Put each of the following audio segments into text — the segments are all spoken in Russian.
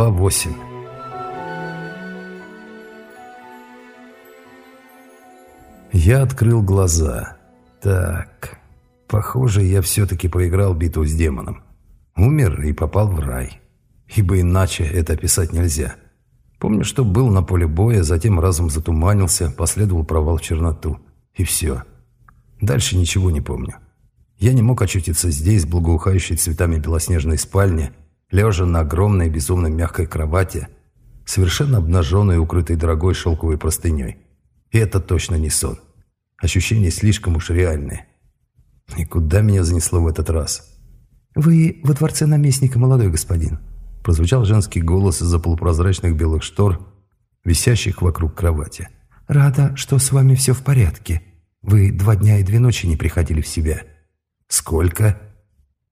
Глава 8 Я открыл глаза. Так, похоже, я все-таки проиграл битву с демоном. Умер и попал в рай. Ибо иначе это описать нельзя. Помню, что был на поле боя, затем разум затуманился, последовал провал в черноту. И все. Дальше ничего не помню. Я не мог очутиться здесь, благоухающей цветами белоснежной спальни, лежа на огромной безумно мягкой кровати, совершенно обнаженной и укрытой дорогой шелковой простыней. И это точно не сон. Ощущения слишком уж реальные. И куда меня занесло в этот раз? «Вы во дворце наместника, молодой господин», прозвучал женский голос из-за полупрозрачных белых штор, висящих вокруг кровати. «Рада, что с вами все в порядке. Вы два дня и две ночи не приходили в себя». «Сколько?»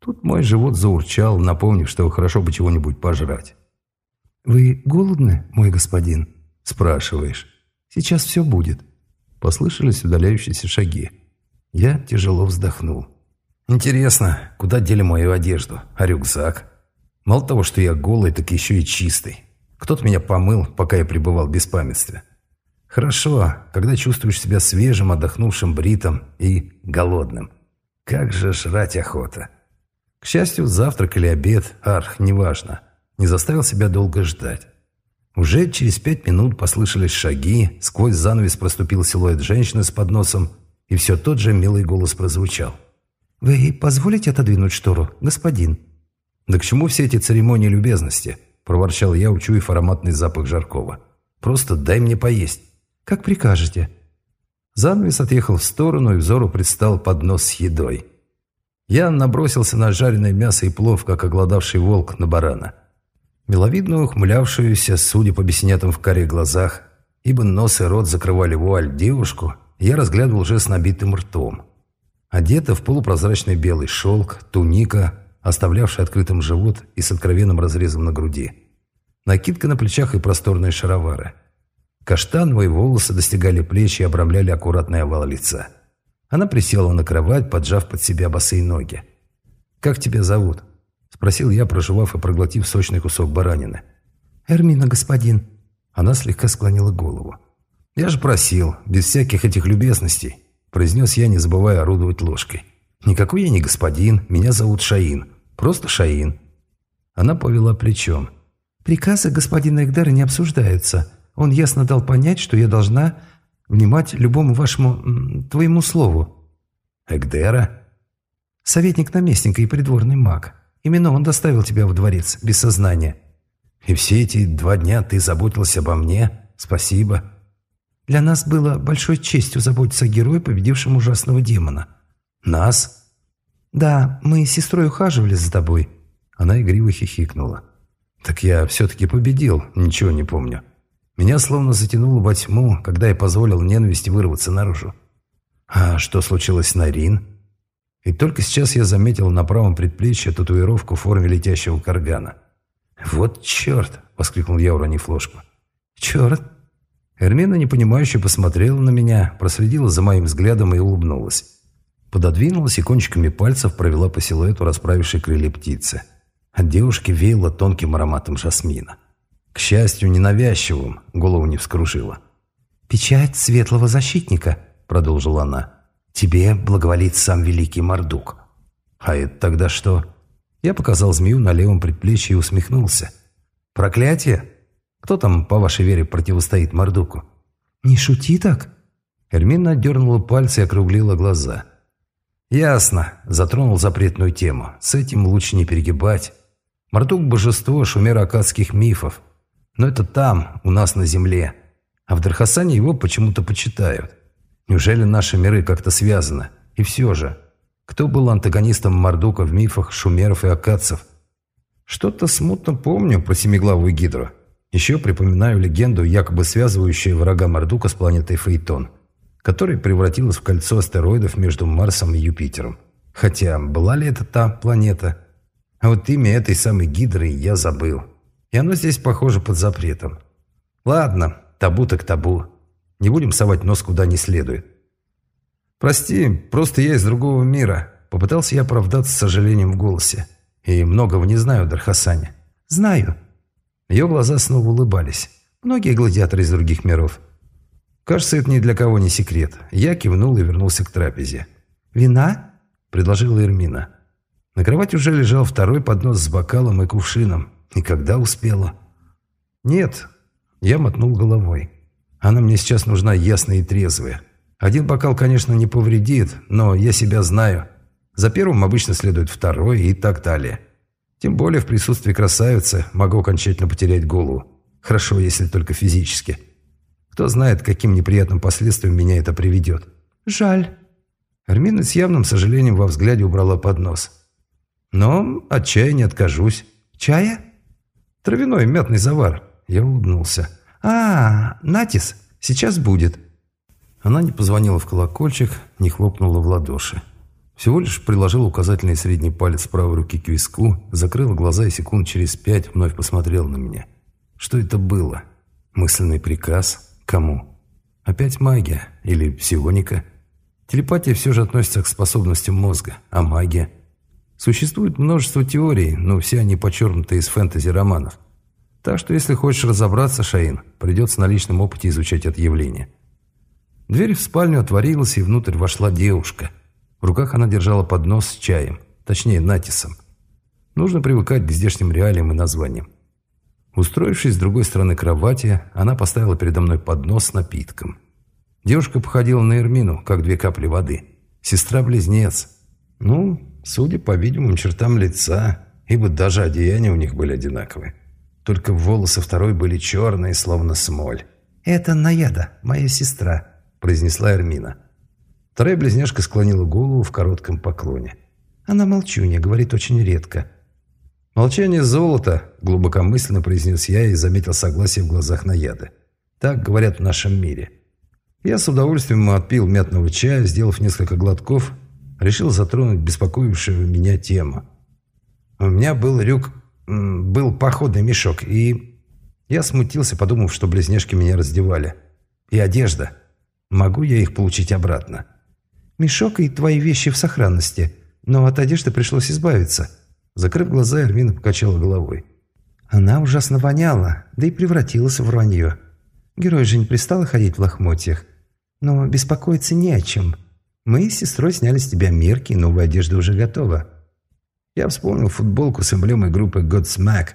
Тут мой живот заурчал, напомнив, что хорошо бы чего-нибудь пожрать. «Вы голодны, мой господин?» «Спрашиваешь». «Сейчас все будет». Послышались удаляющиеся шаги. Я тяжело вздохнул. «Интересно, куда дели мою одежду? А рюкзак?» Мало того, что я голый, так еще и чистый. Кто-то меня помыл, пока я пребывал в беспамятстве. Хорошо, когда чувствуешь себя свежим, отдохнувшим, бритым и голодным. Как же жрать охота. К счастью, завтрак или обед, арх, неважно, не заставил себя долго ждать. Уже через пять минут послышались шаги, сквозь занавес проступил силуэт женщины с подносом, и все тот же милый голос прозвучал. «Вы позволите отодвинуть штору, господин?» «Да к чему все эти церемонии любезности?» – проворчал я, учуяв ароматный запах жаркого. «Просто дай мне поесть». «Как прикажете». Занавес отъехал в сторону, и взору предстал поднос с едой – я набросился на жареное мясо и плов, как оголодавший волк на барана. Миловидную, ухмылявшуюся, судя по бесенятым в коре глазах, ибо нос и рот закрывали вуаль девушку, я разглядывал уже с набитым ртом. Одета в полупрозрачный белый шелк, туника, оставлявшая открытым живот и с откровенным разрезом на груди. Накидка на плечах и просторные шаровары. Каштановые волосы достигали плеч и обрамляли аккуратный овал лица. Она присела на кровать, поджав под себя босые ноги. «Как тебя зовут?» – спросил я, проживав и проглотив сочный кусок баранины. «Эрмина, господин». Она слегка склонила голову. «Я же просил, без всяких этих любезностей», – произнес я, не забывая орудовать ложкой. «Никакой я не господин, меня зовут Шаин. Просто Шаин». Она повела плечом. «Приказы господина Эгдара не обсуждаются. Он ясно дал понять, что я должна внимать любому вашему... твоему слову». «Эгдера?» «Советник наместника и придворный маг. Именно он доставил тебя в дворец, без сознания». «И все эти два дня ты заботился обо мне? Спасибо». «Для нас было большой честью заботиться о герое, победившем ужасного демона». «Нас?» «Да, мы с сестрой ухаживали за тобой». Она игриво хихикнула. «Так я все-таки победил, ничего не помню». Меня словно затянуло во тьму, когда я позволил ненависти вырваться наружу. А что случилось с Нарин? И только сейчас я заметил на правом предплечье татуировку в форме летящего каргана. «Вот черт!» — воскликнул я, уронив ложку. «Черт!» Эрмина непонимающе посмотрела на меня, проследила за моим взглядом и улыбнулась. Пододвинулась и кончиками пальцев провела по силуэту расправившей крылья птицы. От девушки веяло тонким ароматом жасмина. К счастью, ненавязчивым, голову не вскружила. «Печать светлого защитника», — продолжила она. «Тебе благоволит сам великий Мордук». «А это тогда что?» Я показал змею на левом предплечье и усмехнулся. «Проклятие? Кто там, по вашей вере, противостоит Мордуку?» «Не шути так!» Эрмина дернула пальцы и округлила глаза. «Ясно», — затронул запретную тему. «С этим лучше не перегибать. Мордук — божество шумеро-акадских мифов. Но это там, у нас на земле. А в Дархасане его почему-то почитают. Неужели наши миры как-то связаны? И все же, кто был антагонистом Мардука в мифах шумеров и акадцев? Что-то смутно помню про семиглавую гидру. Еще припоминаю легенду, якобы связывающую врага Мардука с планетой Фейтон, которая превратилась в кольцо астероидов между Марсом и Юпитером. Хотя, была ли это та планета? А вот имя этой самой гидры я забыл. И оно здесь, похоже, под запретом. Ладно, табу так табу. Не будем совать нос куда не следует. Прости, просто я из другого мира. Попытался я оправдаться с сожалением в голосе. И многого не знаю Дархасане. Знаю. Ее глаза снова улыбались. Многие гладиаторы из других миров. Кажется, это ни для кого не секрет. Я кивнул и вернулся к трапезе. «Вина?» – предложила Эрмина. На кровати уже лежал второй поднос с бокалом и кувшином. Никогда успела. «Нет», – я мотнул головой. «Она мне сейчас нужна ясная и трезвая. Один бокал, конечно, не повредит, но я себя знаю. За первым обычно следует второй и так далее. Тем более в присутствии красавицы могу окончательно потерять голову. Хорошо, если только физически. Кто знает, каким неприятным последствиям меня это приведет. Жаль. Армина с явным сожалением во взгляде убрала поднос. Но от чая не откажусь. Чая? Травяной мятный завар. Я улыбнулся. А, Натис, сейчас будет. Она не позвонила в колокольчик, не хлопнула в ладоши. Всего лишь приложила указательный и средний палец правой руки к виску, закрыла глаза и секунд через пять вновь посмотрела на меня. Что это было? Мысленный приказ? Кому? Опять магия? Или псионика? Телепатия все же относится к способностям мозга, а магия? Существует множество теорий, но все они подчеркнуты из фэнтези-романов. Так что, если хочешь разобраться, Шаин, придется на личном опыте изучать это явление. Дверь в спальню отворилась, и внутрь вошла девушка. В руках она держала поднос с чаем, точнее, натисом. Нужно привыкать к здешним реалиям и названиям. Устроившись с другой стороны кровати, она поставила передо мной поднос с напитком. Девушка походила на Эрмину, как две капли воды. Сестра-близнец. Ну, судя по видимым чертам лица, ибо даже одеяния у них были одинаковые. Только волосы второй были черные, словно смоль. «Это Наяда, моя сестра», – произнесла Эрмина. Вторая близняшка склонила голову в коротком поклоне. «Она молчунья, говорит очень редко». «Молчание золота», – глубокомысленно произнес я и заметил согласие в глазах Наяды. «Так говорят в нашем мире». Я с удовольствием отпил мятного чая, сделав несколько глотков, решил затронуть беспокоившую меня тему. У меня был рюк, был походный мешок, и я смутился, подумав, что близняшки меня раздевали. И одежда. Могу я их получить обратно? Мешок и твои вещи в сохранности, но от одежды пришлось избавиться. Закрыв глаза, Эрмина покачала головой. Она ужасно воняла, да и превратилась в вранье. Герой же не пристала ходить в лохмотьях. Но беспокоиться не о чем. Мы с сестрой сняли с тебя мерки, новая одежда уже готова. Я вспомнил футболку с эмблемой группы Godsmack.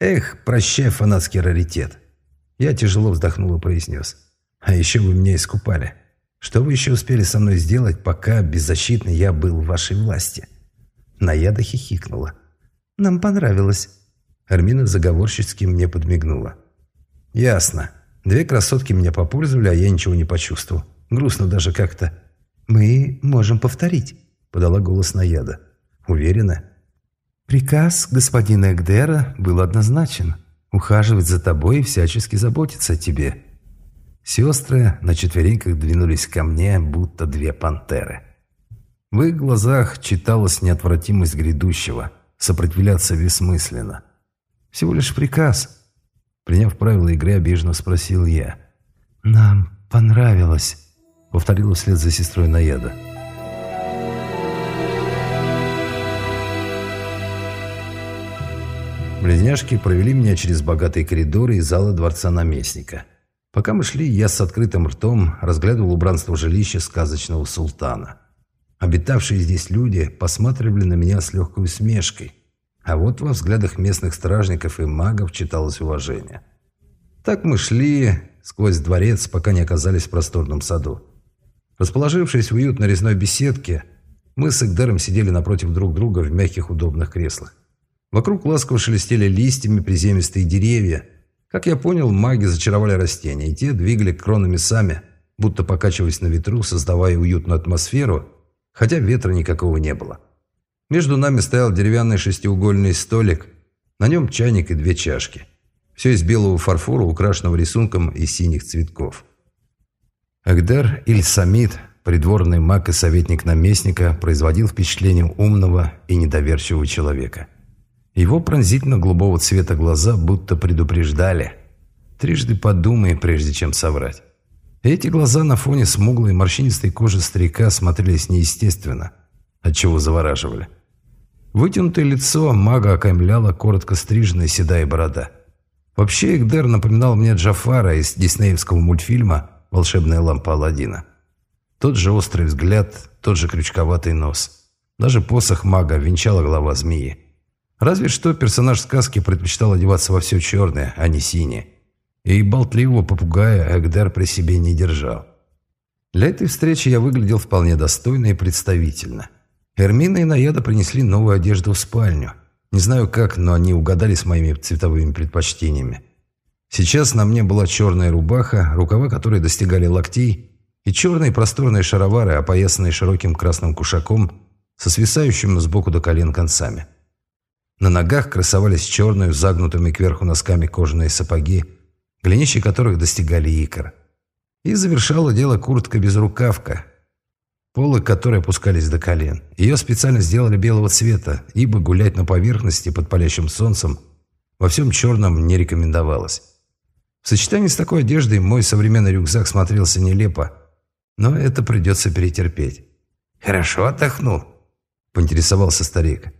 Эх, прощай, фанатский раритет. Я тяжело вздохнул и произнес. А еще вы меня искупали. Что вы еще успели со мной сделать, пока беззащитный я был в вашей власти?» Наяда хихикнула. «Нам понравилось». Армина заговорщицки мне подмигнула. «Ясно. Две красотки меня попользовали, а я ничего не почувствовал. Грустно даже как-то». «Мы можем повторить», — подала голос Наяда. «Уверена?» «Приказ господина Эгдера был однозначен. Ухаживать за тобой и всячески заботиться о тебе. Сестры на четвереньках двинулись ко мне, будто две пантеры. В их глазах читалась неотвратимость грядущего. Сопротивляться бессмысленно. Всего лишь приказ. Приняв правила игры, обиженно спросил я. «Нам понравилось», — повторила вслед за сестрой Наяда. Близняшки провели меня через богатые коридоры и залы дворца наместника — Пока мы шли, я с открытым ртом разглядывал убранство жилища сказочного султана. Обитавшие здесь люди посматривали на меня с легкой усмешкой, а вот во взглядах местных стражников и магов читалось уважение. Так мы шли сквозь дворец, пока не оказались в просторном саду. Расположившись в уютной резной беседке, мы с Игдаром сидели напротив друг друга в мягких удобных креслах. Вокруг ласково шелестели листьями приземистые деревья – как я понял, маги зачаровали растения, и те двигали кронами сами, будто покачиваясь на ветру, создавая уютную атмосферу, хотя ветра никакого не было. Между нами стоял деревянный шестиугольный столик, на нем чайник и две чашки. Все из белого фарфора, украшенного рисунком из синих цветков. Агдар Иль-Самид, придворный маг и советник наместника, производил впечатление умного и недоверчивого человека – его пронзительно-голубого цвета глаза будто предупреждали. Трижды подумай, прежде чем соврать. Эти глаза на фоне смуглой морщинистой кожи старика смотрелись неестественно, отчего завораживали. Вытянутое лицо мага окаймляла коротко стриженная седая борода. Вообще, Игдер напоминал мне Джафара из диснеевского мультфильма «Волшебная лампа Аладдина». Тот же острый взгляд, тот же крючковатый нос. Даже посох мага венчала голова змеи. Разве что персонаж сказки предпочитал одеваться во все черное, а не синее. И болтливого попугая Эгдер при себе не держал. Для этой встречи я выглядел вполне достойно и представительно. Эрмина и Наяда принесли новую одежду в спальню. Не знаю как, но они угадали с моими цветовыми предпочтениями. Сейчас на мне была черная рубаха, рукава которой достигали локтей, и черные просторные шаровары, опоясанные широким красным кушаком со свисающим сбоку до колен концами. На ногах красовались черные, загнутыми кверху носками кожаные сапоги, голенища которых достигали икр. И завершала дело куртка-безрукавка, полы которой опускались до колен. Ее специально сделали белого цвета, ибо гулять на поверхности под палящим солнцем во всем черном не рекомендовалось. В сочетании с такой одеждой мой современный рюкзак смотрелся нелепо, но это придется перетерпеть. «Хорошо отдохнул?» – поинтересовался старик.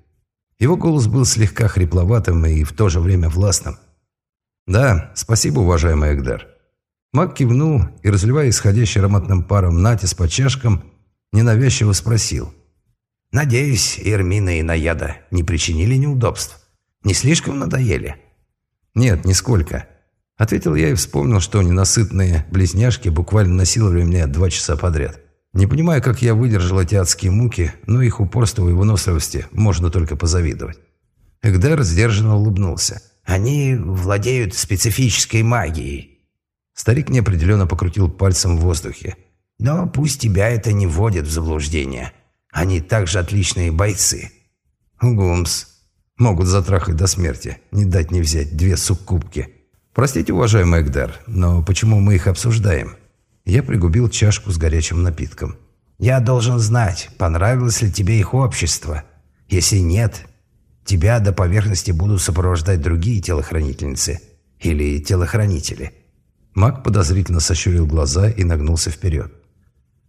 Его голос был слегка хрипловатым и в то же время властным. «Да, спасибо, уважаемый Эгдар». Мак кивнул и, разливая исходящий ароматным паром натис по чашкам, ненавязчиво спросил. «Надеюсь, Эрмина и Наяда не причинили неудобств? Не слишком надоели?» «Нет, нисколько», — ответил я и вспомнил, что ненасытные близняшки буквально насиловали меня два часа подряд. Не понимаю, как я выдержал эти адские муки, но их упорству и выносливости можно только позавидовать. Эгдар сдержанно улыбнулся. «Они владеют специфической магией». Старик неопределенно покрутил пальцем в воздухе. «Но пусть тебя это не вводит в заблуждение. Они также отличные бойцы». «Гумс. Могут затрахать до смерти. Не дать не взять две суккубки. Простите, уважаемый Эгдар, но почему мы их обсуждаем?» Я пригубил чашку с горячим напитком. «Я должен знать, понравилось ли тебе их общество. Если нет, тебя до поверхности будут сопровождать другие телохранительницы или телохранители». Маг подозрительно сощурил глаза и нагнулся вперед.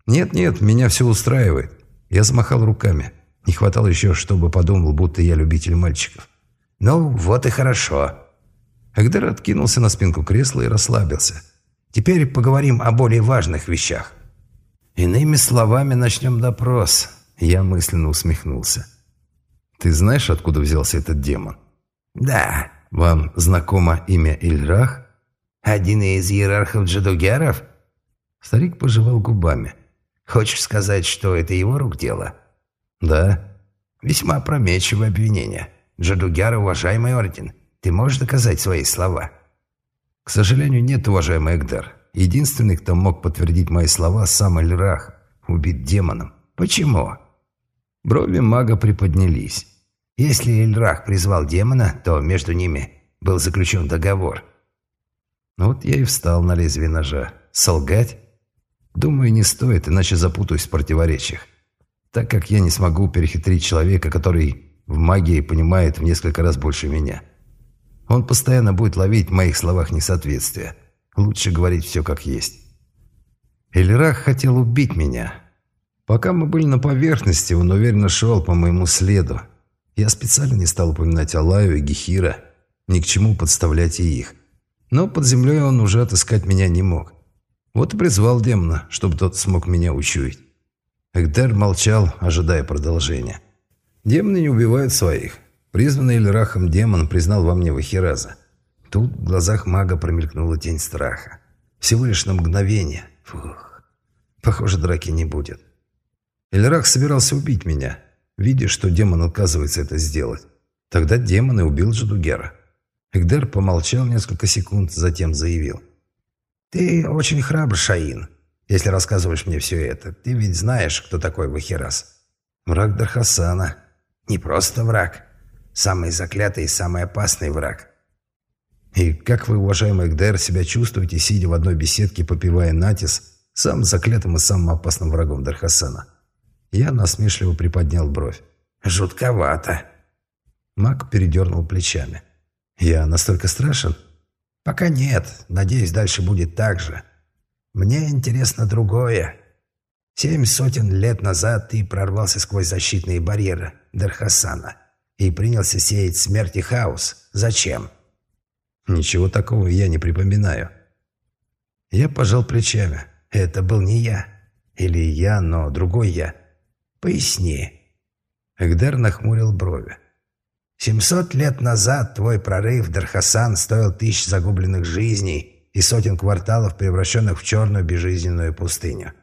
«Нет-нет, меня все устраивает». Я замахал руками. Не хватало еще, чтобы подумал, будто я любитель мальчиков. «Ну, вот и хорошо». Эгдер откинулся на спинку кресла и расслабился. Теперь поговорим о более важных вещах. Иными словами, начнем допрос. Я мысленно усмехнулся. Ты знаешь, откуда взялся этот демон? Да. Вам знакомо имя Ильрах? Один из иерархов джадугеров? Старик пожевал губами. Хочешь сказать, что это его рук дело? Да. Весьма опрометчивое обвинение. Джадугер – уважаемый орден. Ты можешь доказать свои слова? К сожалению, нет, уважаемый Эгдар. Единственный, кто мог подтвердить мои слова, сам Эльрах, убит демоном. Почему? Брови мага приподнялись. Если Эльрах призвал демона, то между ними был заключен договор. Вот я и встал на лезвие ножа. Солгать? Думаю, не стоит, иначе запутаюсь в противоречиях. Так как я не смогу перехитрить человека, который в магии понимает в несколько раз больше меня. Он постоянно будет ловить в моих словах несоответствия. Лучше говорить все как есть. Эльрах хотел убить меня. Пока мы были на поверхности, он уверенно шел по моему следу. Я специально не стал упоминать Алаю и Гехира, ни к чему подставлять и их. Но под землей он уже отыскать меня не мог. Вот и призвал демона, чтобы тот смог меня учуять. Эгдер молчал, ожидая продолжения. Демоны не убивают своих. Призванный Эльрахом демон признал во мне Вахираза. Тут в глазах мага промелькнула тень страха. Всего лишь на мгновение. Фух. Похоже, драки не будет. Эльрах собирался убить меня, видя, что демон отказывается это сделать. Тогда демон и убил Джадугера. Эгдер помолчал несколько секунд, затем заявил. «Ты очень храбр, Шаин, если рассказываешь мне все это. Ты ведь знаешь, кто такой Вахирас?» «Враг Дархасана». «Не просто враг самый заклятый и самый опасный враг. И как вы, уважаемый Гдер, себя чувствуете, сидя в одной беседке, попивая натис, самым заклятым и самым опасным врагом Дархасана? Я насмешливо приподнял бровь. «Жутковато». Маг передернул плечами. «Я настолько страшен?» «Пока нет. Надеюсь, дальше будет так же. Мне интересно другое. Семь сотен лет назад ты прорвался сквозь защитные барьеры Дархасана и принялся сеять смерть и хаос. Зачем? Ничего такого я не припоминаю. Я пожал плечами. Это был не я. Или я, но другой я. Поясни. Эгдер нахмурил брови. «Семьсот лет назад твой прорыв, Дархасан, стоил тысяч загубленных жизней и сотен кварталов, превращенных в черную безжизненную пустыню.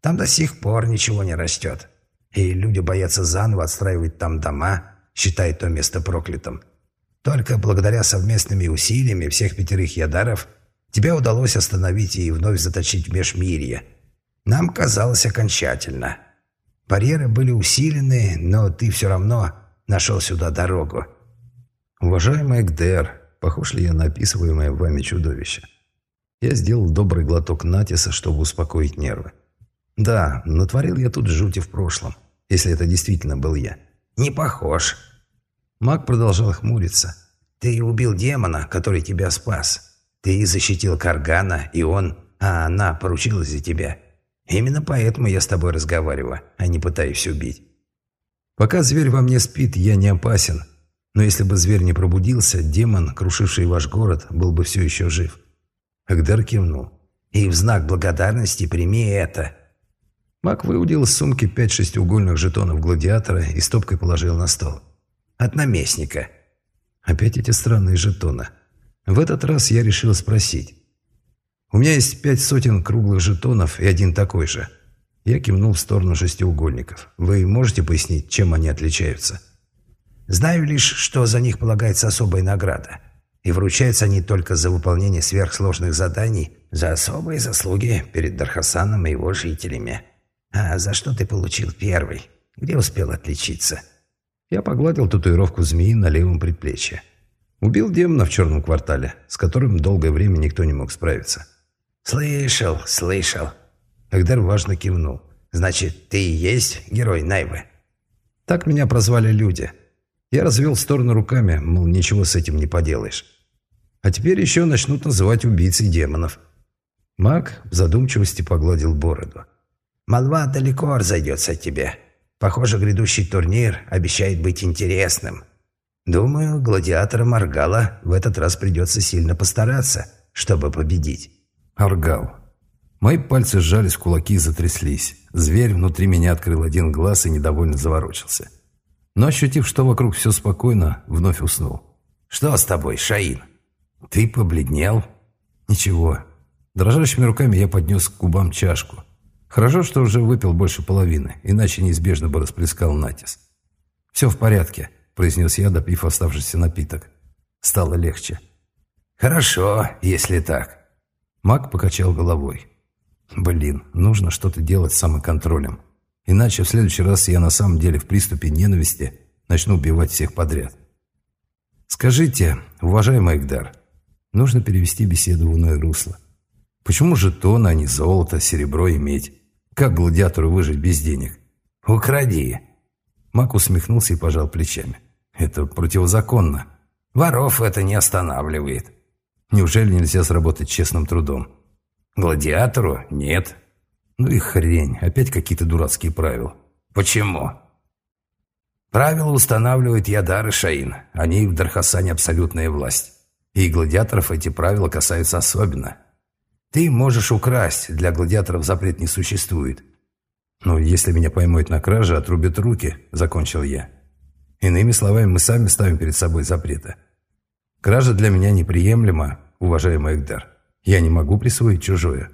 Там до сих пор ничего не растет. И люди боятся заново отстраивать там дома, считая то место проклятым. Только благодаря совместными усилиями всех пятерых ядаров тебе удалось остановить и вновь заточить в межмирье. Нам казалось окончательно. Барьеры были усилены, но ты все равно нашел сюда дорогу. Уважаемый Гдер, похож ли я на описываемое вами чудовище? Я сделал добрый глоток Натиса, чтобы успокоить нервы. Да, натворил я тут жути в прошлом, если это действительно был я. Не похож. Маг продолжал хмуриться. Ты убил демона, который тебя спас. Ты защитил Каргана, и он, а она поручилась за тебя. Именно поэтому я с тобой разговариваю, а не пытаюсь убить. Пока зверь во мне спит, я не опасен. Но если бы зверь не пробудился, демон, крушивший ваш город, был бы все еще жив. Агдар кивнул. И в знак благодарности прими это. Мак выудил из сумки пять шестиугольных жетонов гладиатора и стопкой положил на стол. «От наместника». Опять эти странные жетоны. В этот раз я решил спросить. «У меня есть пять сотен круглых жетонов и один такой же». Я кивнул в сторону шестиугольников. «Вы можете пояснить, чем они отличаются?» «Знаю лишь, что за них полагается особая награда. И вручаются они только за выполнение сверхсложных заданий, за особые заслуги перед Дархасаном и его жителями». «А за что ты получил первый? Где успел отличиться?» Я погладил татуировку змеи на левом предплечье. Убил демона в черном квартале, с которым долгое время никто не мог справиться. «Слышал, слышал». Эгдер важно кивнул. «Значит, ты и есть герой Найвы?» Так меня прозвали люди. Я развел в сторону руками, мол, ничего с этим не поделаешь. А теперь еще начнут называть убийцей демонов. Маг в задумчивости погладил бороду. Молва далеко разойдется от тебя. Похоже, грядущий турнир обещает быть интересным. Думаю, гладиаторам Аргала в этот раз придется сильно постараться, чтобы победить. Аргал. Мои пальцы сжались кулаки затряслись. Зверь внутри меня открыл один глаз и недовольно заворочился. Но, ощутив, что вокруг все спокойно, вновь уснул. «Что с тобой, Шаин?» «Ты побледнел?» «Ничего». Дрожащими руками я поднес к губам чашку. Хорошо, что уже выпил больше половины, иначе неизбежно бы расплескал натис. «Все в порядке», – произнес я, допив оставшийся напиток. Стало легче. «Хорошо, если так». Мак покачал головой. «Блин, нужно что-то делать с самоконтролем. Иначе в следующий раз я на самом деле в приступе ненависти начну убивать всех подряд». «Скажите, уважаемый Эгдар, нужно перевести беседу в иное русло. Почему же жетоны, а не золото, серебро и медь? Как гладиатору выжить без денег? Укради. Мак усмехнулся и пожал плечами. Это противозаконно. Воров это не останавливает. Неужели нельзя сработать честным трудом? Гладиатору? Нет. Ну и хрень. Опять какие-то дурацкие правила. Почему? Правила устанавливает Ядар и Шаин. Они в Дархасане абсолютная власть. И гладиаторов эти правила касаются особенно. Ты можешь украсть, для гладиаторов запрет не существует. Но если меня поймают на краже, отрубят руки, закончил я. Иными словами, мы сами ставим перед собой запреты. Кража для меня неприемлема, уважаемый Эгдар. Я не могу присвоить чужое.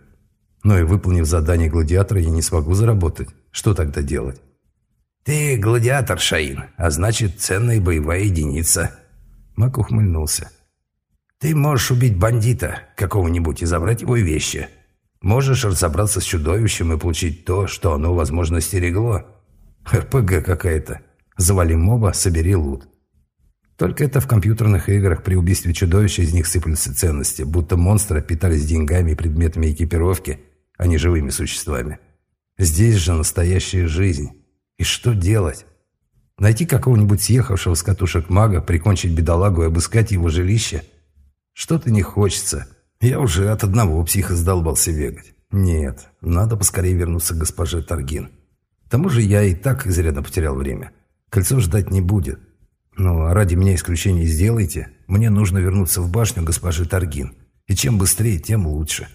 Но и выполнив задание гладиатора, я не смогу заработать. Что тогда делать? Ты гладиатор, Шаин, а значит, ценная боевая единица. Мак ухмыльнулся. Ты можешь убить бандита какого-нибудь и забрать его вещи. Можешь разобраться с чудовищем и получить то, что оно, возможно, стерегло. РПГ какая-то. Завали моба, собери лут. Только это в компьютерных играх при убийстве чудовища из них сыплются ценности, будто монстры питались деньгами и предметами экипировки, а не живыми существами. Здесь же настоящая жизнь. И что делать? Найти какого-нибудь съехавшего с катушек мага, прикончить бедолагу и обыскать его жилище – что-то не хочется. Я уже от одного психа сдолбался бегать. Нет, надо поскорее вернуться к госпоже Таргин. К тому же я и так изрядно потерял время. Кольцо ждать не будет. А ради меня исключение сделайте. Мне нужно вернуться в башню госпожи Таргин. И чем быстрее, тем лучше».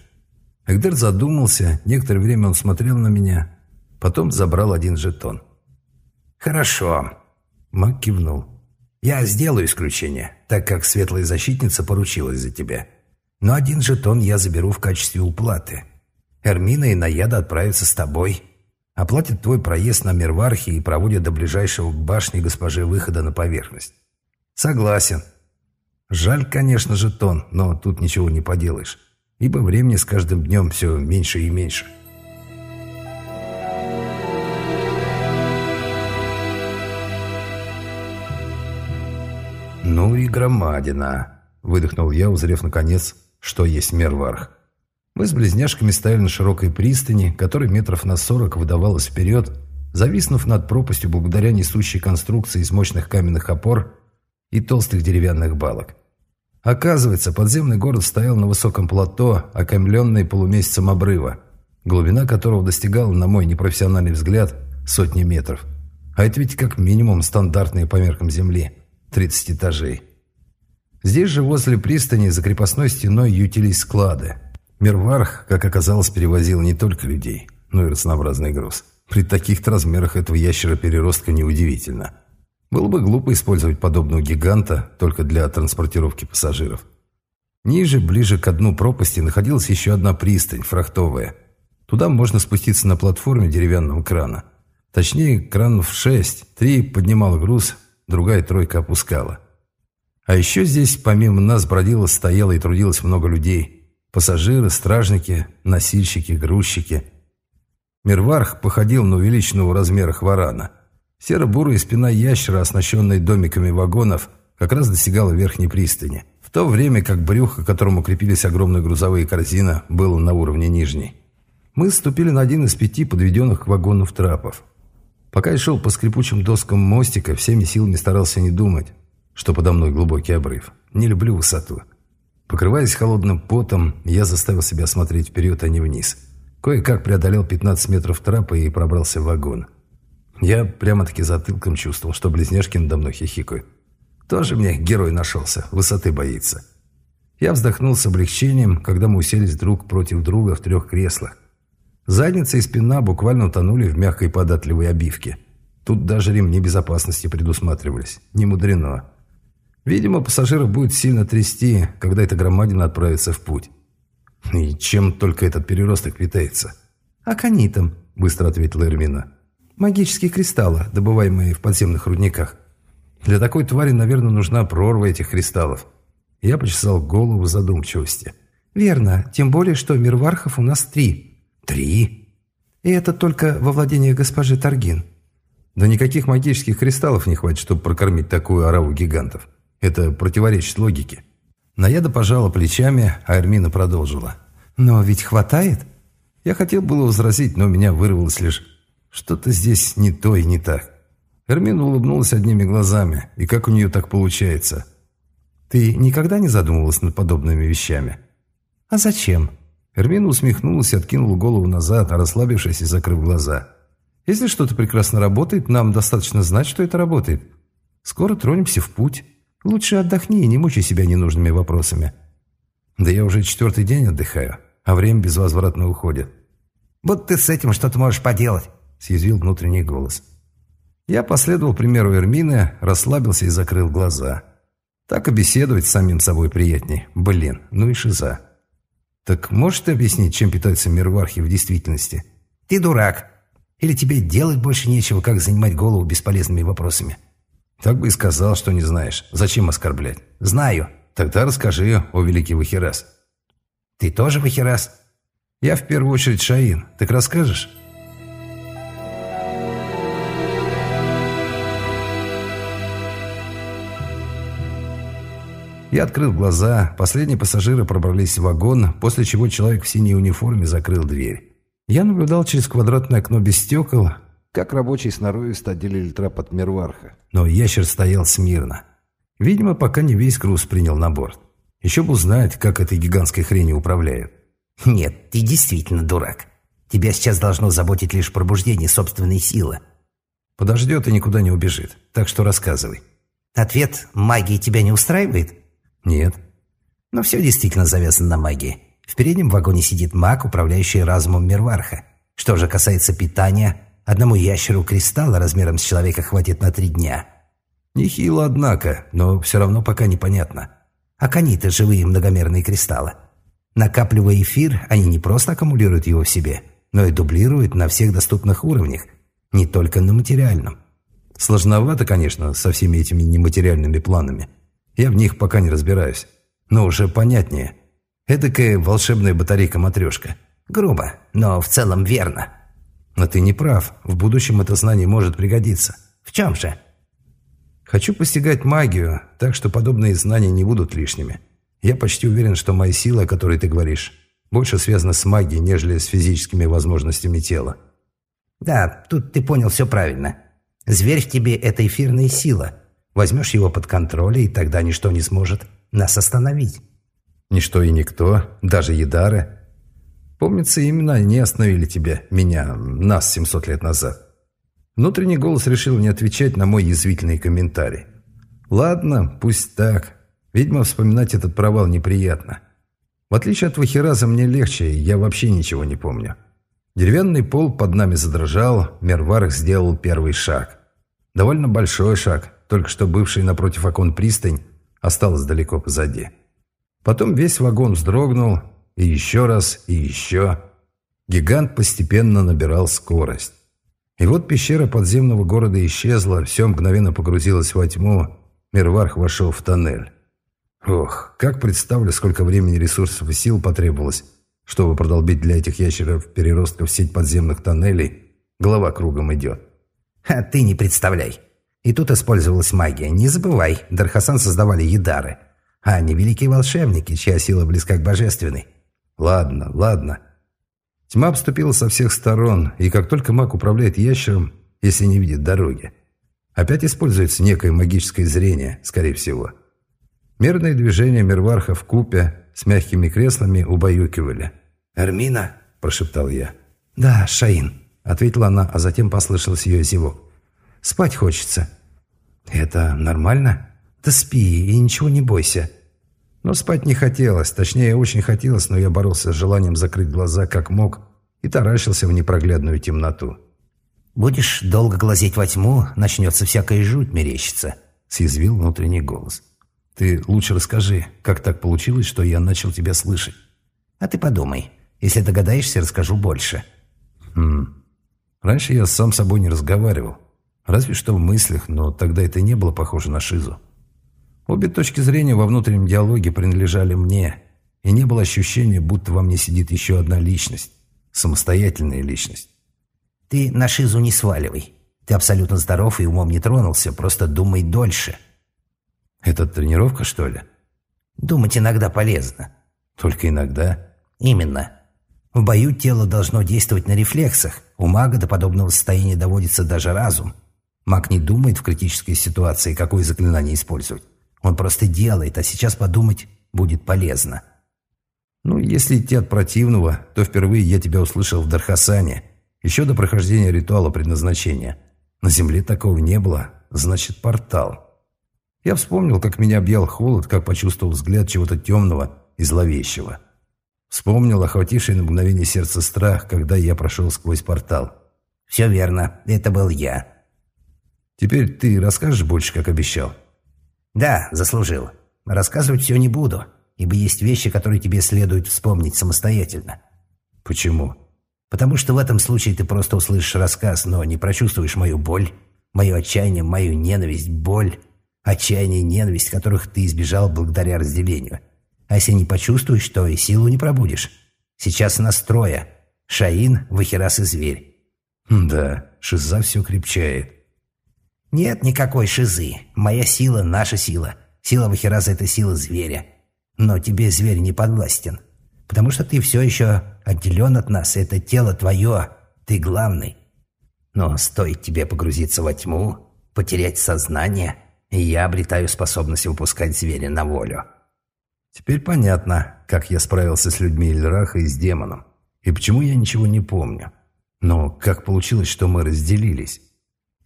Эгдер задумался, некоторое время он смотрел на меня, потом забрал один жетон. «Хорошо», — Мак кивнул. «Я сделаю исключение, так как светлая защитница поручилась за тебя. Но один жетон я заберу в качестве уплаты. Эрмина и Наяда отправятся с тобой. Оплатят твой проезд на Мирвархе и проводят до ближайшего к башне госпожи выхода на поверхность». «Согласен. Жаль, конечно, жетон, но тут ничего не поделаешь» ибо времени с каждым днем все меньше и меньше. «Ну и громадина!» – выдохнул я, узрев наконец, что есть Мерварх. Мы с близняшками стояли на широкой пристани, которая метров на сорок выдавалась вперед, зависнув над пропастью благодаря несущей конструкции из мощных каменных опор и толстых деревянных балок. Оказывается, подземный город стоял на высоком плато, окаймленный полумесяцем обрыва, глубина которого достигала, на мой непрофессиональный взгляд, сотни метров. А это ведь как минимум стандартные по меркам Земли – 30 этажей. Здесь же возле пристани за крепостной стеной ютились склады. Мирварх, как оказалось, перевозил не только людей, но и разнообразный груз. При таких-то размерах этого ящера-переростка неудивительно – было бы глупо использовать подобного гиганта только для транспортировки пассажиров. Ниже, ближе к дну пропасти, находилась еще одна пристань, фрахтовая. Туда можно спуститься на платформе деревянного крана. Точнее, кранов шесть. Три поднимала груз, другая тройка опускала. А еще здесь, помимо нас, бродило, стояло и трудилось много людей. Пассажиры, стражники, носильщики, грузчики. Мирварх походил на увеличенного в размерах варана – Серо-бурая спина ящера, оснащенная домиками вагонов, как раз достигала верхней пристани, в то время как брюхо, к которому крепились огромные грузовые корзины, было на уровне нижней. Мы ступили на один из пяти подведенных к вагону трапов. Пока я шел по скрипучим доскам мостика, всеми силами старался не думать, что подо мной глубокий обрыв. Не люблю высоту. Покрываясь холодным потом, я заставил себя смотреть вперед, а не вниз. Кое-как преодолел 15 метров трапа и пробрался в вагон. Я прямо-таки затылком чувствовал, что близняшки надо мной хихикают. Тоже мне герой нашелся, высоты боится. Я вздохнул с облегчением, когда мы уселись друг против друга в трех креслах. Задница и спина буквально утонули в мягкой податливой обивке. Тут даже ремни безопасности предусматривались. Не мудрено. Видимо, пассажиров будет сильно трясти, когда эта громадина отправится в путь. И чем только этот переросток питается? «Аконитом», — быстро ответила Эрмина. Магические кристаллы, добываемые в подземных рудниках. Для такой твари, наверное, нужна прорва этих кристаллов. Я почесал голову задумчивости. «Верно, тем более, что мирвархов у нас три». «Три?» «И это только во владении госпожи Таргин». «Да никаких магических кристаллов не хватит, чтобы прокормить такую ораву гигантов. Это противоречит логике». Наяда пожала плечами, а Эрмина продолжила. «Но ведь хватает?» Я хотел было возразить, но меня вырвалось лишь что-то здесь не то и не так. Эрмина улыбнулась одними глазами. И как у нее так получается? Ты никогда не задумывалась над подобными вещами? А зачем? Эрмина усмехнулась и откинула голову назад, расслабившись и закрыв глаза. Если что-то прекрасно работает, нам достаточно знать, что это работает. Скоро тронемся в путь. Лучше отдохни и не мучай себя ненужными вопросами. Да я уже четвертый день отдыхаю, а время безвозвратно уходит. Вот ты с этим что-то можешь поделать съязвил внутренний голос. Я последовал примеру Эрмины, расслабился и закрыл глаза. Так и беседовать с самим собой приятней. Блин, ну и шиза. Так можешь объяснить, чем питаются мирвархи в действительности? Ты дурак. Или тебе делать больше нечего, как занимать голову бесполезными вопросами? Так бы и сказал, что не знаешь. Зачем оскорблять? Знаю. Тогда расскажи, о великий Вахирас. Ты тоже Вахирас? Я в первую очередь Шаин. Так расскажешь? Я открыл глаза, последние пассажиры пробрались в вагон, после чего человек в синей униформе закрыл дверь. Я наблюдал через квадратное окно без стекол, как рабочие сноровисто отделили трап от Мерварха. Но ящер стоял смирно. Видимо, пока не весь груз принял на борт. Еще бы узнать, как этой гигантской хренью управляют. «Нет, ты действительно дурак. Тебя сейчас должно заботить лишь пробуждение собственной силы». «Подождет и никуда не убежит. Так что рассказывай». «Ответ «магии тебя не устраивает»?» Нет. Но все действительно завязано на магии. В переднем вагоне сидит маг, управляющий разумом Мирварха. Что же касается питания, одному ящеру кристалла размером с человека хватит на три дня. Нехило, однако, но все равно пока непонятно. А каниты – живые многомерные кристаллы. Накапливая эфир, они не просто аккумулируют его в себе, но и дублируют на всех доступных уровнях, не только на материальном. Сложновато, конечно, со всеми этими нематериальными планами. Я в них пока не разбираюсь. Но уже понятнее. Эдакая волшебная батарейка-матрешка. Грубо, но в целом верно. Но ты не прав. В будущем это знание может пригодиться. В чем же? Хочу постигать магию, так что подобные знания не будут лишними. Я почти уверен, что моя сила, о которой ты говоришь, больше связана с магией, нежели с физическими возможностями тела. Да, тут ты понял все правильно. Зверь в тебе – это эфирная сила. Возьмешь его под контроль, и тогда ничто не сможет нас остановить. Ничто и никто, даже Едары. Помнится, именно они остановили тебя, меня, нас 700 лет назад. Внутренний голос решил не отвечать на мой язвительный комментарий. Ладно, пусть так. Видимо, вспоминать этот провал неприятно. В отличие от Вахираза мне легче, я вообще ничего не помню. Деревянный пол под нами задрожал, Мерварх сделал первый шаг. Довольно большой шаг, только что бывший напротив окон пристань осталась далеко позади. Потом весь вагон вздрогнул, и еще раз, и еще. Гигант постепенно набирал скорость. И вот пещера подземного города исчезла, все мгновенно погрузилось во тьму, Мирварх вошел в тоннель. Ох, как представлю, сколько времени, ресурсов и сил потребовалось, чтобы продолбить для этих ящеров переростков сеть подземных тоннелей. Голова кругом идет. А ты не представляй. И тут использовалась магия. Не забывай, Дархасан создавали едары. А они великие волшебники, чья сила близка к божественной. Ладно, ладно. Тьма обступила со всех сторон, и как только маг управляет ящером, если не видит дороги, опять используется некое магическое зрение, скорее всего. Мерные движения Мерварха в купе с мягкими креслами убаюкивали. «Эрмина?» – прошептал я. «Да, Шаин», – ответила она, а затем послышался ее зевок. «Спать хочется». «Это нормально?» «Да спи и ничего не бойся». Но спать не хотелось, точнее, очень хотелось, но я боролся с желанием закрыть глаза как мог и таращился в непроглядную темноту. «Будешь долго глазеть во тьму, начнется всякая жуть мерещиться», — съязвил внутренний голос. «Ты лучше расскажи, как так получилось, что я начал тебя слышать?» «А ты подумай. Если догадаешься, расскажу больше». «Хм. Раньше я сам с собой не разговаривал. Разве что в мыслях, но тогда это не было похоже на шизу. Обе точки зрения во внутреннем диалоге принадлежали мне, и не было ощущения, будто во мне сидит еще одна личность, самостоятельная личность. «Ты на шизу не сваливай. Ты абсолютно здоров и умом не тронулся, просто думай дольше». «Это тренировка, что ли?» «Думать иногда полезно». «Только иногда?» «Именно. В бою тело должно действовать на рефлексах. У мага до подобного состояния доводится даже разум. Маг не думает в критической ситуации, какое заклинание использовать. Он просто делает, а сейчас подумать будет полезно. Ну, если идти от противного, то впервые я тебя услышал в Дархасане, еще до прохождения ритуала предназначения. На земле такого не было, значит, портал. Я вспомнил, как меня объял холод, как почувствовал взгляд чего-то темного и зловещего. Вспомнил охвативший на мгновение сердце страх, когда я прошел сквозь портал. «Все верно, это был я». «Теперь ты расскажешь больше, как обещал?» «Да, заслужил. Рассказывать все не буду, ибо есть вещи, которые тебе следует вспомнить самостоятельно». «Почему?» «Потому что в этом случае ты просто услышишь рассказ, но не прочувствуешь мою боль, мое отчаяние, мою ненависть, боль, отчаяние и ненависть, которых ты избежал благодаря разделению. А если не почувствуешь, то и силу не пробудешь. Сейчас настроя. Шаин, Вахирас и Зверь». «Да, шиза все крепчает». «Нет никакой шизы. Моя сила – наша сила. Сила Вахираза – это сила зверя. Но тебе зверь не подвластен. Потому что ты все еще отделен от нас, это тело твое. Ты главный. Но стоит тебе погрузиться во тьму, потерять сознание, и я обретаю способность выпускать зверя на волю». Теперь понятно, как я справился с людьми Эльраха и с демоном. И почему я ничего не помню. Но как получилось, что мы разделились?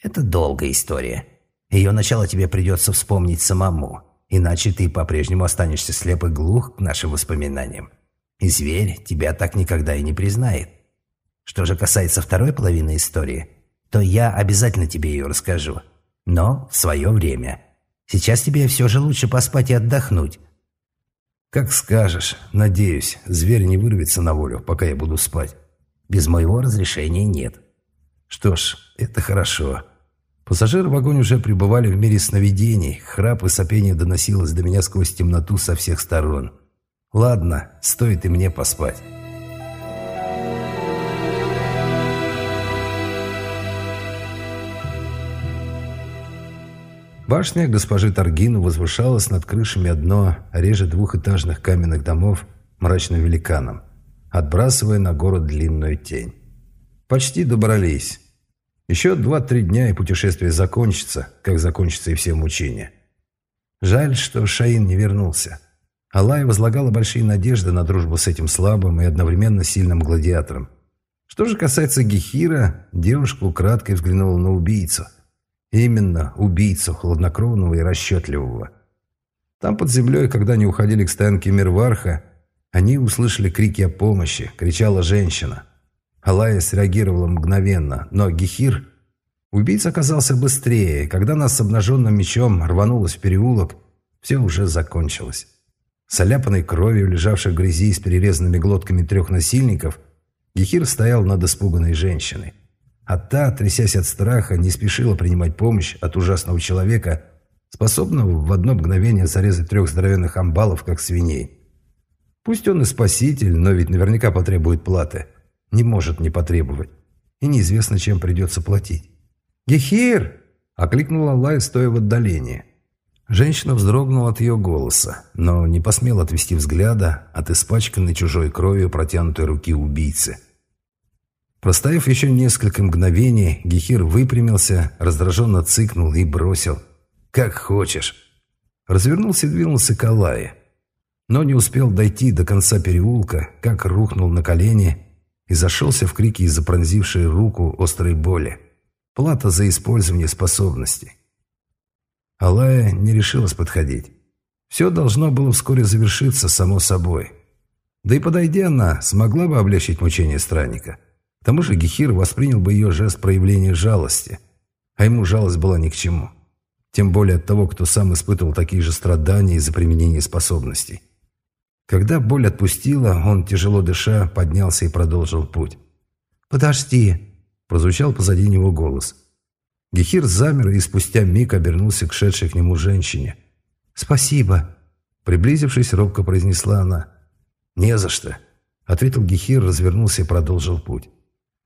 Это долгая история. Ее начало тебе придется вспомнить самому. иначе ты по-прежнему останешься слеп и глух к нашим воспоминаниям. И зверь тебя так никогда и не признает. Что же касается второй половины истории, то я обязательно тебе ее расскажу. Но в свое время. Сейчас тебе все же лучше поспать и отдохнуть. Как скажешь. Надеюсь, зверь не вырвется на волю, пока я буду спать. Без моего разрешения нет. Что ж, это хорошо. Пассажиры в вагоне уже пребывали в мире сновидений. Храп и сопение доносилось до меня сквозь темноту со всех сторон. Ладно, стоит и мне поспать. Башня госпожи Таргину возвышалась над крышами одно, реже двухэтажных каменных домов мрачным великаном, отбрасывая на город длинную тень. Почти добрались. Еще два-три дня, и путешествие закончится, как закончится и все мучения. Жаль, что Шаин не вернулся. Алай возлагала большие надежды на дружбу с этим слабым и одновременно сильным гладиатором. Что же касается Гехира, девушка украдкой взглянула на убийцу – Именно убийцу, хладнокровного и расчетливого. Там под землей, когда они уходили к стоянке Мирварха, они услышали крики о помощи, кричала женщина. Алая среагировала мгновенно, но Гехир... Убийца оказался быстрее, когда нас с обнаженным мечом рванулось в переулок, все уже закончилось. С кровью, лежавшей в грязи с перерезанными глотками трех насильников, Гехир стоял над испуганной женщиной. А та, трясясь от страха, не спешила принимать помощь от ужасного человека, способного в одно мгновение зарезать трех здоровенных амбалов, как свиней. Пусть он и спаситель, но ведь наверняка потребует платы. Не может не потребовать. И неизвестно, чем придется платить. «Гехир!» – окликнула Лай, стоя в отдалении. Женщина вздрогнула от ее голоса, но не посмела отвести взгляда от испачканной чужой кровью протянутой руки убийцы – Простояв еще несколько мгновений, Гехир выпрямился, раздраженно цыкнул и бросил. «Как хочешь». Развернулся и двинулся к Алае. Но не успел дойти до конца переулка, как рухнул на колени и зашелся в крики из-за пронзившей руку острой боли. Плата за использование способностей. Алая не решилась подходить. Все должно было вскоре завершиться само собой. Да и подойдя она, смогла бы облегчить мучение странника – к тому же Гехир воспринял бы ее жест проявления жалости, а ему жалость была ни к чему. Тем более от того, кто сам испытывал такие же страдания из-за применения способностей. Когда боль отпустила, он, тяжело дыша, поднялся и продолжил путь. «Подожди!» – прозвучал позади него голос. Гехир замер и спустя миг обернулся к шедшей к нему женщине. «Спасибо!» Приблизившись, робко произнесла она. «Не за что!» – ответил Гехир, развернулся и продолжил путь.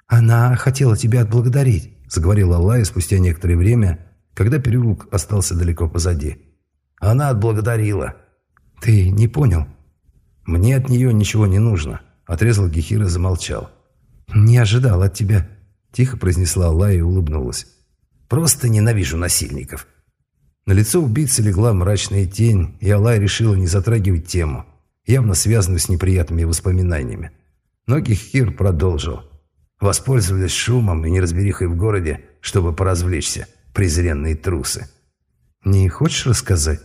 «Она хотела тебя отблагодарить», — заговорила Аллая спустя некоторое время, когда переулок остался далеко позади. «Она отблагодарила». «Ты не понял?» «Мне от нее ничего не нужно», — отрезал Гехир и замолчал. «Не ожидал от тебя», — тихо произнесла Аллая и улыбнулась. «Просто ненавижу насильников». На лицо убийцы легла мрачная тень, и Аллай решила не затрагивать тему, явно связанную с неприятными воспоминаниями. Но Гехир продолжил. Воспользовались шумом и неразберихой в городе, чтобы поразвлечься, презренные трусы. «Не хочешь рассказать?»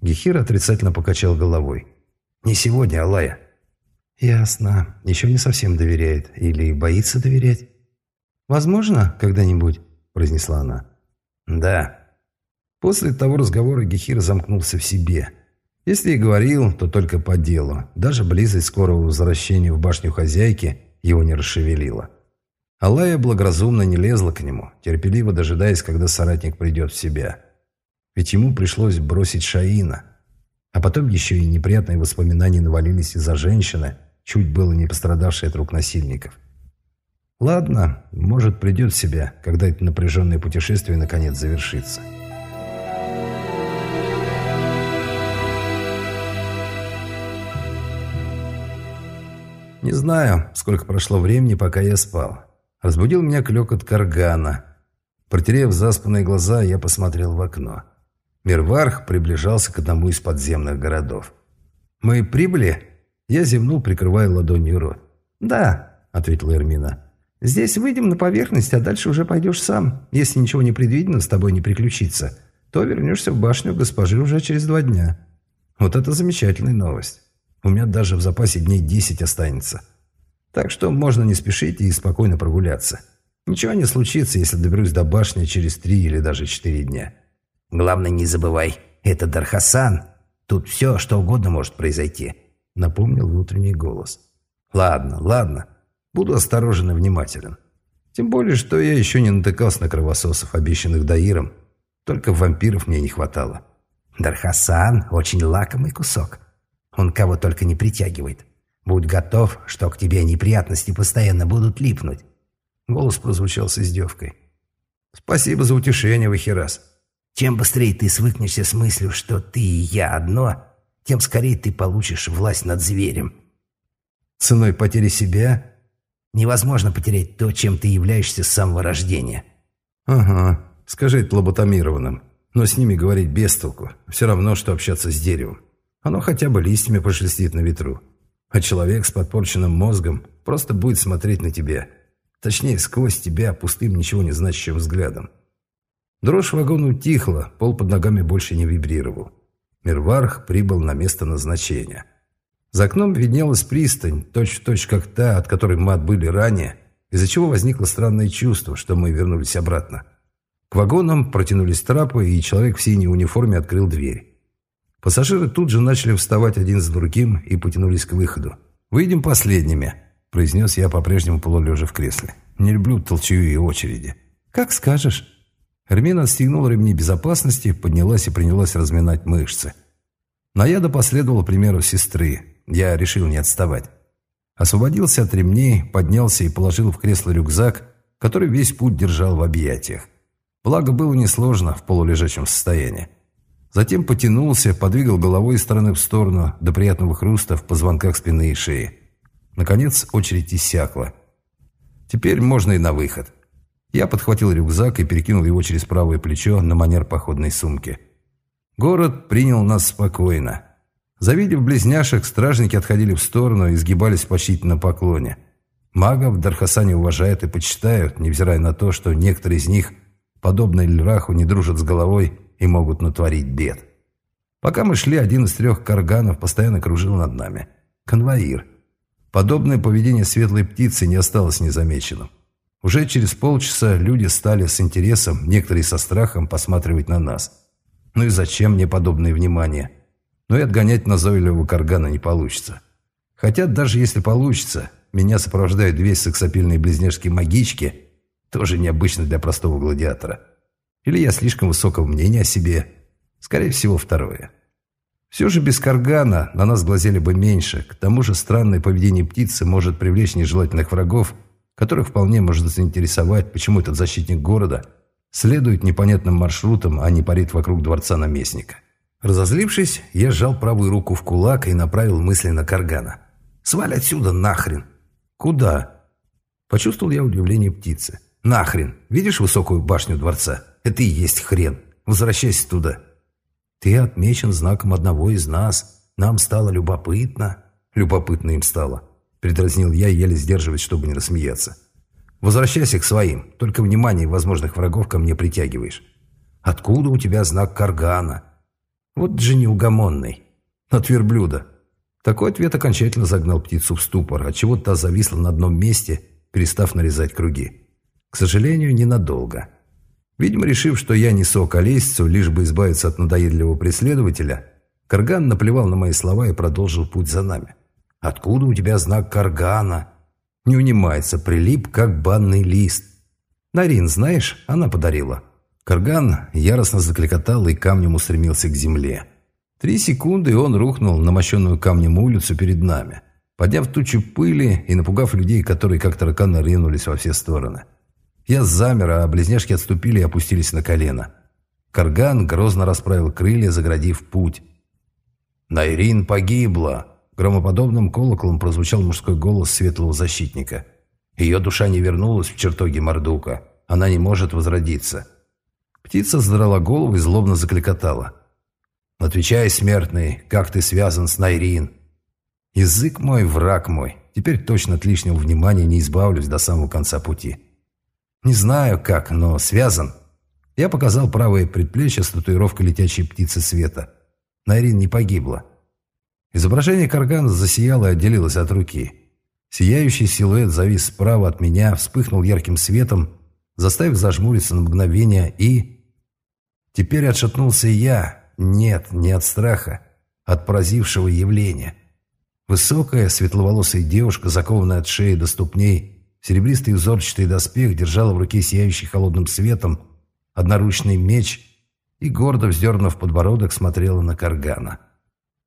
Гехир отрицательно покачал головой. «Не сегодня, Алая». «Ясно. Еще не совсем доверяет. Или боится доверять?» «Возможно, когда-нибудь», — произнесла она. «Да». После того разговора Гехир замкнулся в себе. Если и говорил, то только по делу. Даже близость скорого возвращения в башню хозяйки его не расшевелила. Алая благоразумно не лезла к нему, терпеливо дожидаясь, когда соратник придет в себя. Ведь ему пришлось бросить Шаина. А потом еще и неприятные воспоминания навалились из-за женщины, чуть было не пострадавшей от рук насильников. Ладно, может, придет в себя, когда это напряженное путешествие наконец завершится. Не знаю, сколько прошло времени, пока я спал. Разбудил меня клёкот каргана. Протерев заспанные глаза, я посмотрел в окно. Мирварх приближался к одному из подземных городов. «Мы прибыли?» Я зевнул, прикрывая ладонью рот. «Да», — ответила Эрмина. «Здесь выйдем на поверхность, а дальше уже пойдешь сам. Если ничего не предвидено с тобой не приключится, то вернешься в башню госпожи уже через два дня. Вот это замечательная новость. У меня даже в запасе дней десять останется. Так что можно не спешить и спокойно прогуляться. Ничего не случится, если доберусь до башни через три или даже четыре дня. Главное, не забывай, это Дархасан. Тут все, что угодно может произойти», — напомнил внутренний голос. «Ладно, ладно. Буду осторожен и внимателен. Тем более, что я еще не натыкался на кровососов, обещанных Даиром. Только вампиров мне не хватало». «Дархасан — очень лакомый кусок. Он кого только не притягивает. Будь готов, что к тебе неприятности постоянно будут липнуть». Голос прозвучал с издевкой. «Спасибо за утешение, Вахирас. Чем быстрее ты свыкнешься с мыслью, что ты и я одно, тем скорее ты получишь власть над зверем». «Ценой потери себя?» «Невозможно потерять то, чем ты являешься с самого рождения». «Ага, скажи это лоботомированным. Но с ними говорить без толку. Все равно, что общаться с деревом. Оно хотя бы листьями пошелестит на ветру. А человек с подпорченным мозгом просто будет смотреть на тебя. Точнее, сквозь тебя пустым, ничего не значащим взглядом. Дрожь вагона утихла, пол под ногами больше не вибрировал. Мирварх прибыл на место назначения. За окном виднелась пристань, точь-в-точь -точь как та, от которой мы отбыли ранее, из-за чего возникло странное чувство, что мы вернулись обратно. К вагонам протянулись трапы, и человек в синей униформе открыл дверь. Пассажиры тут же начали вставать один за другим и потянулись к выходу. «Выйдем последними», – произнес я по-прежнему полулежа в кресле. «Не люблю толчую и очереди». «Как скажешь». Эрмина отстегнула ремни безопасности, поднялась и принялась разминать мышцы. Наяда последовала примеру сестры. Я решил не отставать. Освободился от ремней, поднялся и положил в кресло рюкзак, который весь путь держал в объятиях. Благо было несложно в полулежачем состоянии. Затем потянулся, подвигал головой из стороны в сторону до приятного хруста в позвонках спины и шеи. Наконец очередь иссякла. Теперь можно и на выход. Я подхватил рюкзак и перекинул его через правое плечо на манер походной сумки. Город принял нас спокойно. Завидев близняшек, стражники отходили в сторону и сгибались почти на поклоне. Магов Дархасане уважают и почитают, невзирая на то, что некоторые из них, подобно Эльраху, не дружат с головой и могут натворить бед. Пока мы шли, один из трех карганов постоянно кружил над нами. Конвоир. Подобное поведение светлой птицы не осталось незамеченным. Уже через полчаса люди стали с интересом, некоторые со страхом, посматривать на нас. Ну и зачем мне подобное внимание? Но и отгонять назойливого каргана не получится. Хотя даже если получится, меня сопровождают две сексапильные близняшки магички, тоже необычно для простого гладиатора. Или я слишком высокого мнения о себе? Скорее всего, второе. Все же без каргана на нас глазели бы меньше. К тому же странное поведение птицы может привлечь нежелательных врагов, которых вполне может заинтересовать, почему этот защитник города следует непонятным маршрутом, а не парит вокруг дворца наместника. Разозлившись, я сжал правую руку в кулак и направил мысли на каргана. «Сваль отсюда, нахрен!» «Куда?» Почувствовал я удивление птицы. «Нахрен! Видишь высокую башню дворца? Это и есть хрен. Возвращайся туда. Ты отмечен знаком одного из нас. Нам стало любопытно. Любопытно им стало. Предразнил я, еле сдерживаясь, чтобы не рассмеяться. Возвращайся к своим. Только внимание возможных врагов ко мне притягиваешь. Откуда у тебя знак каргана? Вот же неугомонный. От верблюда. Такой ответ окончательно загнал птицу в ступор, отчего та зависла на одном месте, перестав нарезать круги. К сожалению, ненадолго. Видимо, решив, что я несу околесицу, лишь бы избавиться от надоедливого преследователя, Карган наплевал на мои слова и продолжил путь за нами. «Откуда у тебя знак Каргана?» Не унимается, прилип, как банный лист. «Нарин, знаешь, она подарила». Карган яростно закликотал и камнем устремился к земле. Три секунды, и он рухнул на мощенную камнем улицу перед нами, подняв тучу пыли и напугав людей, которые как тараканы ринулись во все стороны. Я замер, а близняшки отступили и опустились на колено. Карган грозно расправил крылья, заградив путь. «Найрин погибла!» Громоподобным колоколом прозвучал мужской голос светлого защитника. Ее душа не вернулась в чертоги Мордука. Она не может возродиться. Птица задрала голову и злобно закликотала. «Отвечай, смертный, как ты связан с Найрин?» «Язык мой, враг мой. Теперь точно от лишнего внимания не избавлюсь до самого конца пути». Не знаю как, но связан. Я показал правое предплечье с татуировкой летящей птицы света. Найрин не погибла. Изображение Каргана засияло и отделилось от руки. Сияющий силуэт завис справа от меня, вспыхнул ярким светом, заставив зажмуриться на мгновение и... Теперь отшатнулся я. Нет, не от страха, от поразившего явления. Высокая, светловолосая девушка, закованная от шеи до ступней, серебристый узорчатый доспех, держала в руке сияющий холодным светом одноручный меч и, гордо вздернув подбородок, смотрела на Каргана.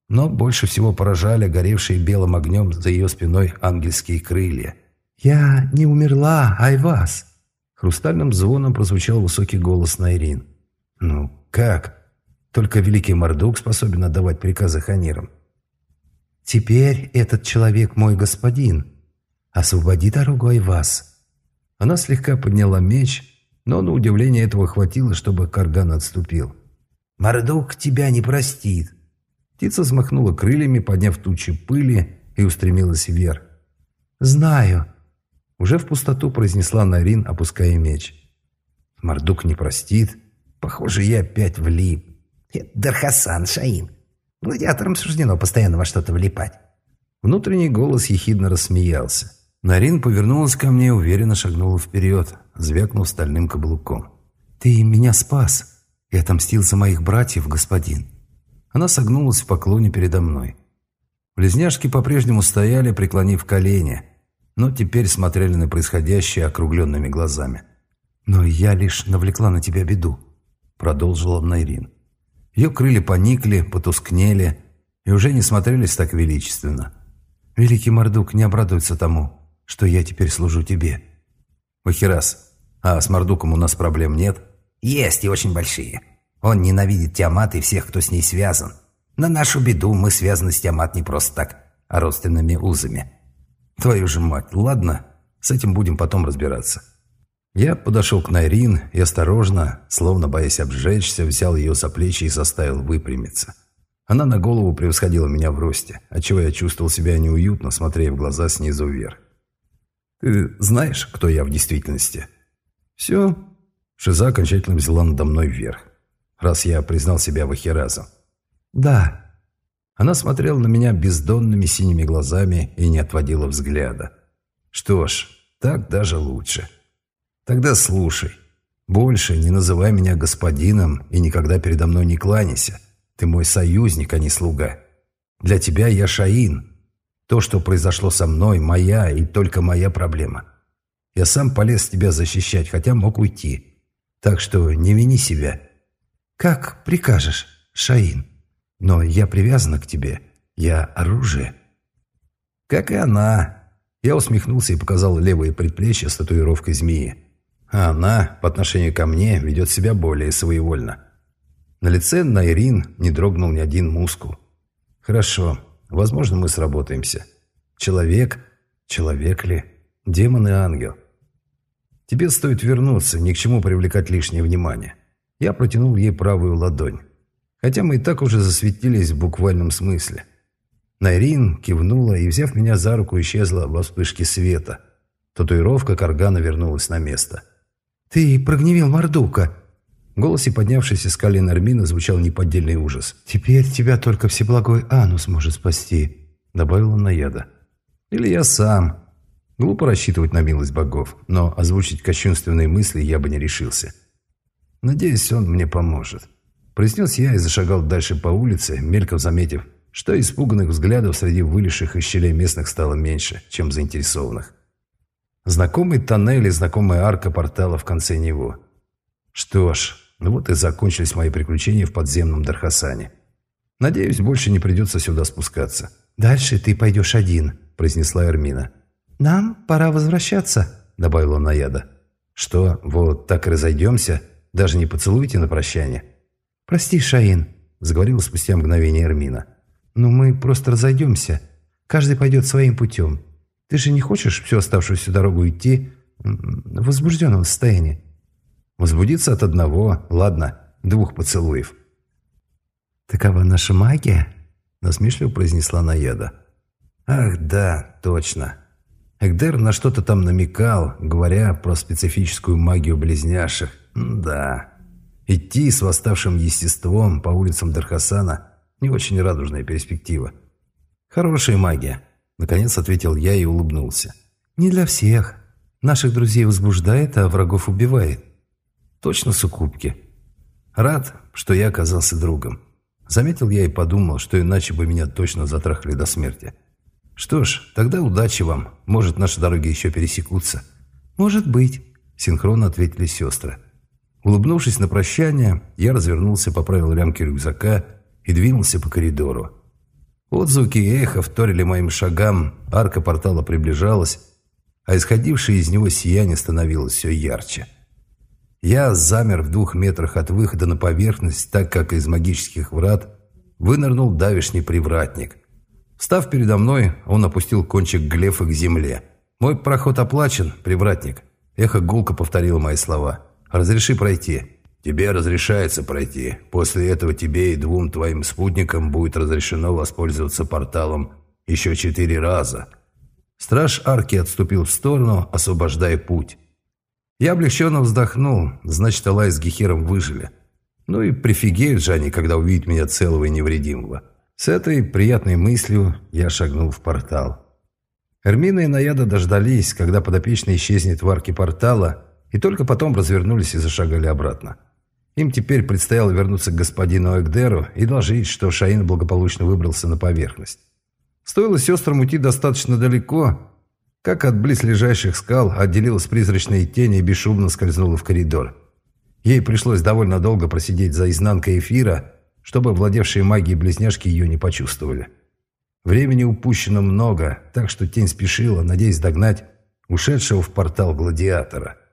Но больше всего поражали горевшие белым огнем за ее спиной ангельские крылья. «Я не умерла, Айвас!» Хрустальным звоном прозвучал высокий голос Найрин. «Ну, как? Только великий Мордук способен отдавать приказы ханирам». «Теперь этот человек мой господин. Освободи дорогу Айвас». Она слегка подняла меч, но на удивление этого хватило, чтобы Карган отступил. «Мордук тебя не простит». Птица взмахнула крыльями, подняв тучи пыли, и устремилась вверх. «Знаю», уже в пустоту произнесла Нарин, опуская меч. Мордук не простит. Похоже, я опять влип. Дархасан, Шаин. Гладиаторам суждено постоянно во что-то влипать. Внутренний голос ехидно рассмеялся. Нарин повернулась ко мне и уверенно шагнула вперед, звякнув стальным каблуком. «Ты меня спас и отомстил за моих братьев, господин». Она согнулась в поклоне передо мной. Близняшки по-прежнему стояли, преклонив колени – но теперь смотрели на происходящее округленными глазами. «Но я лишь навлекла на тебя беду», — продолжила Найрин. Ее крылья поникли, потускнели и уже не смотрелись так величественно. «Великий Мордук не обрадуется тому, что я теперь служу тебе». «Вахирас, а с Мордуком у нас проблем нет?» «Есть и очень большие. Он ненавидит Тиамат и всех, кто с ней связан. На нашу беду мы связаны с Тиамат не просто так, а родственными узами». Твою же мать, ладно, с этим будем потом разбираться. Я подошел к Найрин и осторожно, словно боясь обжечься, взял ее за плечи и заставил выпрямиться. Она на голову превосходила меня в росте, отчего я чувствовал себя неуютно, смотря в глаза снизу вверх. «Ты знаешь, кто я в действительности?» «Все». Шиза окончательно взяла надо мной вверх, раз я признал себя Вахиразом. «Да», она смотрела на меня бездонными синими глазами и не отводила взгляда. Что ж, так даже лучше. Тогда слушай. Больше не называй меня господином и никогда передо мной не кланяйся. Ты мой союзник, а не слуга. Для тебя я Шаин. То, что произошло со мной, моя и только моя проблема. Я сам полез тебя защищать, хотя мог уйти. Так что не вини себя. Как прикажешь, Шаин. Но я привязана к тебе. Я оружие». «Как и она». Я усмехнулся и показал левое предплечье с татуировкой змеи. А она, по отношению ко мне, ведет себя более своевольно. На лице Найрин не дрогнул ни один мускул. «Хорошо. Возможно, мы сработаемся. Человек? Человек ли? Демон и ангел?» «Тебе стоит вернуться, ни к чему привлекать лишнее внимание». Я протянул ей правую ладонь хотя мы и так уже засветились в буквальном смысле. Найрин кивнула и, взяв меня за руку, исчезла во вспышке света. Татуировка Каргана вернулась на место. «Ты прогневил Мордука!» В голосе поднявшейся с колен Армина звучал неподдельный ужас. «Теперь тебя только всеблагой Анус может спасти», — добавила Наяда. «Или я сам». Глупо рассчитывать на милость богов, но озвучить кощунственные мысли я бы не решился. Надеюсь, он мне поможет. Произнес я и зашагал дальше по улице, мельком заметив, что испуганных взглядов среди вылезших из щелей местных стало меньше, чем заинтересованных. Знакомый тоннель и знакомая арка портала в конце него. Что ж, ну вот и закончились мои приключения в подземном Дархасане. Надеюсь, больше не придется сюда спускаться. «Дальше ты пойдешь один», – произнесла Эрмина. «Нам пора возвращаться», – добавила Наяда. «Что, вот так и разойдемся? Даже не поцелуйте на прощание?» «Прости, Шаин», — заговорила спустя мгновение Эрмина. «Но мы просто разойдемся. Каждый пойдет своим путем. Ты же не хочешь всю оставшуюся дорогу идти в возбужденном состоянии?» «Возбудиться от одного, ладно, двух поцелуев». «Такова наша магия?» — насмешливо произнесла Наяда. «Ах, да, точно». Эгдер на что-то там намекал, говоря про специфическую магию близняшек. Да. Идти с восставшим естеством по улицам Дархасана – не очень радужная перспектива. «Хорошая магия», – наконец ответил я и улыбнулся. «Не для всех. Наших друзей возбуждает, а врагов убивает». «Точно суккубки. Рад, что я оказался другом. Заметил я и подумал, что иначе бы меня точно затрахали до смерти. Что ж, тогда удачи вам. Может, наши дороги еще пересекутся». «Может быть», – синхронно ответили сестры. Улыбнувшись на прощание, я развернулся, поправил лямки рюкзака и двинулся по коридору. Отзвуки и эхо вторили моим шагам, арка портала приближалась, а исходившее из него сияние становилось все ярче. Я замер в двух метрах от выхода на поверхность, так как из магических врат вынырнул давишний привратник. Встав передо мной, он опустил кончик глефа к земле. «Мой проход оплачен, привратник», — эхо гулко повторило мои слова. «Разреши пройти». «Тебе разрешается пройти. После этого тебе и двум твоим спутникам будет разрешено воспользоваться порталом еще четыре раза». Страж арки отступил в сторону, освобождая путь. Я облегченно вздохнул, значит, Алай с Гехиром выжили. Ну и прифигеют же они, когда увидят меня целого и невредимого. С этой приятной мыслью я шагнул в портал. Эрмина и Наяда дождались, когда подопечный исчезнет в арке портала, и только потом развернулись и зашагали обратно. Им теперь предстояло вернуться к господину Эгдеру и доложить, что Шаин благополучно выбрался на поверхность. Стоило сестрам уйти достаточно далеко, как от близлежащих скал отделилась призрачная тень и бесшумно скользнула в коридор. Ей пришлось довольно долго просидеть за изнанкой эфира, чтобы владевшие магией близняшки ее не почувствовали. Времени упущено много, так что тень спешила, надеясь догнать ушедшего в портал гладиатора –